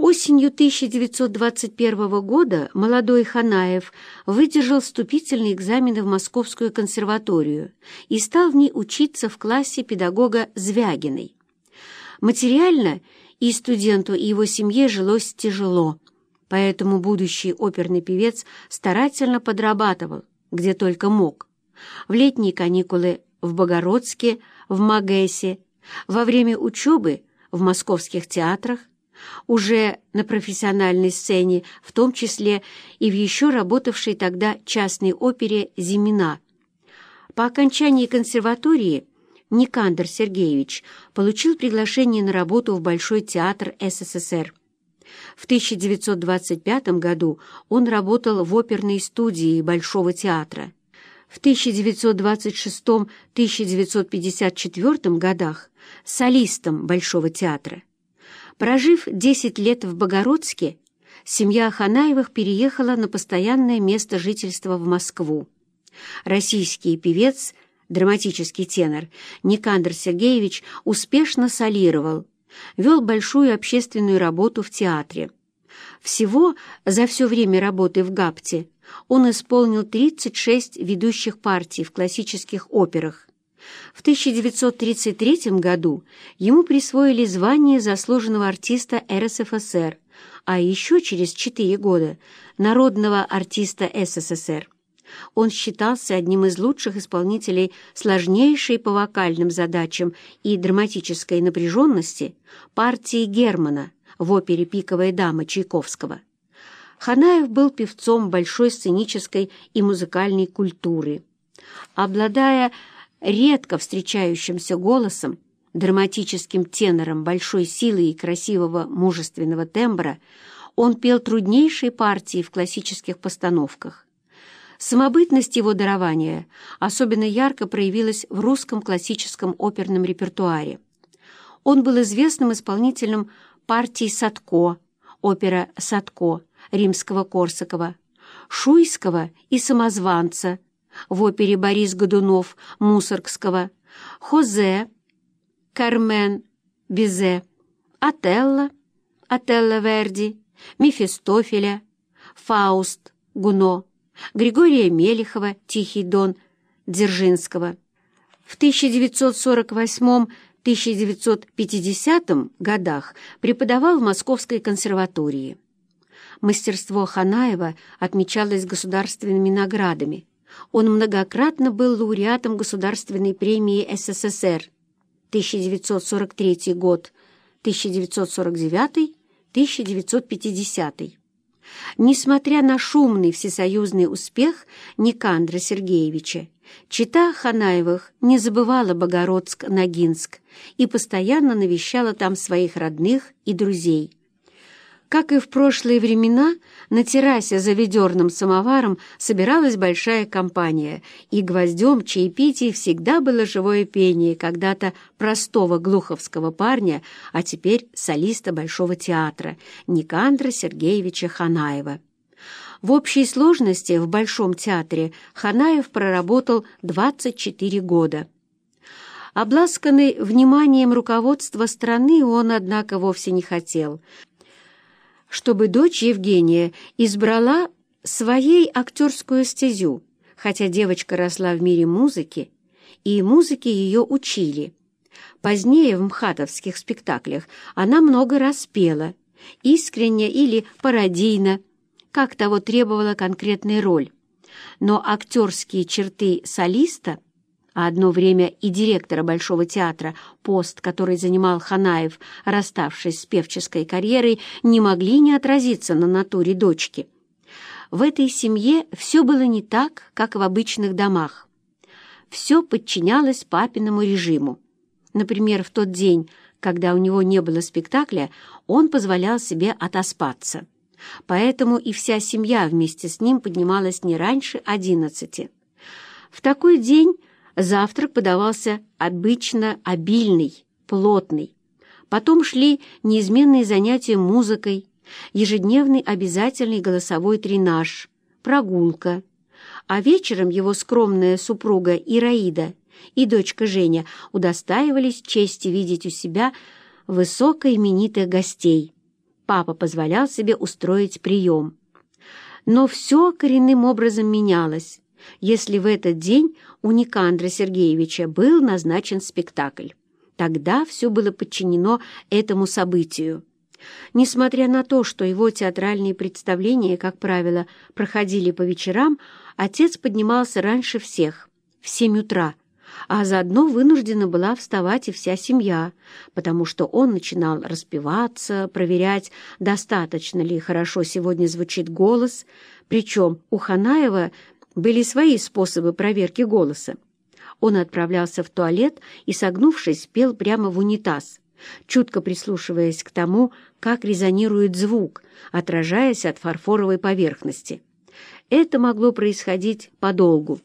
Осенью 1921 года молодой Ханаев выдержал вступительные экзамены в Московскую консерваторию и стал в ней учиться в классе педагога Звягиной. Материально и студенту, и его семье жилось тяжело, поэтому будущий оперный певец старательно подрабатывал, где только мог. В летние каникулы в Богородске, в Магесе, во время учебы в московских театрах, уже на профессиональной сцене, в том числе и в еще работавшей тогда частной опере «Зимина». По окончании консерватории Никандр Сергеевич получил приглашение на работу в Большой театр СССР. В 1925 году он работал в оперной студии Большого театра. В 1926-1954 годах солистом Большого театра. Прожив 10 лет в Богородске, семья Ханаевых переехала на постоянное место жительства в Москву. Российский певец, драматический тенор Никандр Сергеевич успешно солировал, вел большую общественную работу в театре. Всего за все время работы в ГАПТе он исполнил 36 ведущих партий в классических операх, в 1933 году ему присвоили звание заслуженного артиста РСФСР, а еще через четыре года – народного артиста СССР. Он считался одним из лучших исполнителей сложнейшей по вокальным задачам и драматической напряженности партии Германа в опере «Пиковая дама» Чайковского. Ханаев был певцом большой сценической и музыкальной культуры. Обладая редко встречающимся голосом, драматическим тенором большой силы и красивого мужественного тембра, он пел труднейшие партии в классических постановках. Самобытность его дарования особенно ярко проявилась в русском классическом оперном репертуаре. Он был известным исполнителем партий Садко, опера «Садко» римского-корсакова, Шуйского и «Самозванца», в опере Борис Годунов Мусоргского, Хозе, Кармен Бизе, Отелло, Отелло Верди, Мефистофеля, Фауст Гуно, Григория Мелехова «Тихий дон» Дзержинского. В 1948-1950 годах преподавал в Московской консерватории. Мастерство Ханаева отмечалось государственными наградами, он многократно был лауреатом Государственной премии СССР 1943 год, 1949-1950. Несмотря на шумный всесоюзный успех Никандра Сергеевича, чита Ханаевых не забывала Богородск-Ногинск и постоянно навещала там своих родных и друзей. Как и в прошлые времена, на террасе за ведерным самоваром собиралась большая компания, и гвоздем чаепитий всегда было живое пение когда-то простого глуховского парня, а теперь солиста Большого театра Никандра Сергеевича Ханаева. В общей сложности в Большом театре Ханаев проработал 24 года. Обласканный вниманием руководства страны он, однако, вовсе не хотел – чтобы дочь Евгения избрала своей актерскую стезю, хотя девочка росла в мире музыки, и музыке ее учили. Позднее в мхатовских спектаклях она много раз пела, искренне или пародийно, как того требовала конкретная роль. Но актерские черты солиста – а одно время и директора Большого театра, пост, который занимал Ханаев, расставшись с певческой карьерой, не могли не отразиться на натуре дочки. В этой семье все было не так, как в обычных домах. Все подчинялось папиному режиму. Например, в тот день, когда у него не было спектакля, он позволял себе отоспаться. Поэтому и вся семья вместе с ним поднималась не раньше одиннадцати. В такой день Завтрак подавался обычно обильный, плотный. Потом шли неизменные занятия музыкой, ежедневный обязательный голосовой тренаж, прогулка. А вечером его скромная супруга Ираида и дочка Женя удостаивались чести видеть у себя высокоименитых гостей. папа позволял себе устроить прием. Но все коренным образом менялось, если в этот день у Никандра Сергеевича был назначен спектакль. Тогда все было подчинено этому событию. Несмотря на то, что его театральные представления, как правило, проходили по вечерам, отец поднимался раньше всех, в семь утра, а заодно вынуждена была вставать и вся семья, потому что он начинал распеваться, проверять, достаточно ли хорошо сегодня звучит голос, причем у Ханаева были свои способы проверки голоса. Он отправлялся в туалет и, согнувшись, пел прямо в унитаз, чутко прислушиваясь к тому, как резонирует звук, отражаясь от фарфоровой поверхности. Это могло происходить подолгу,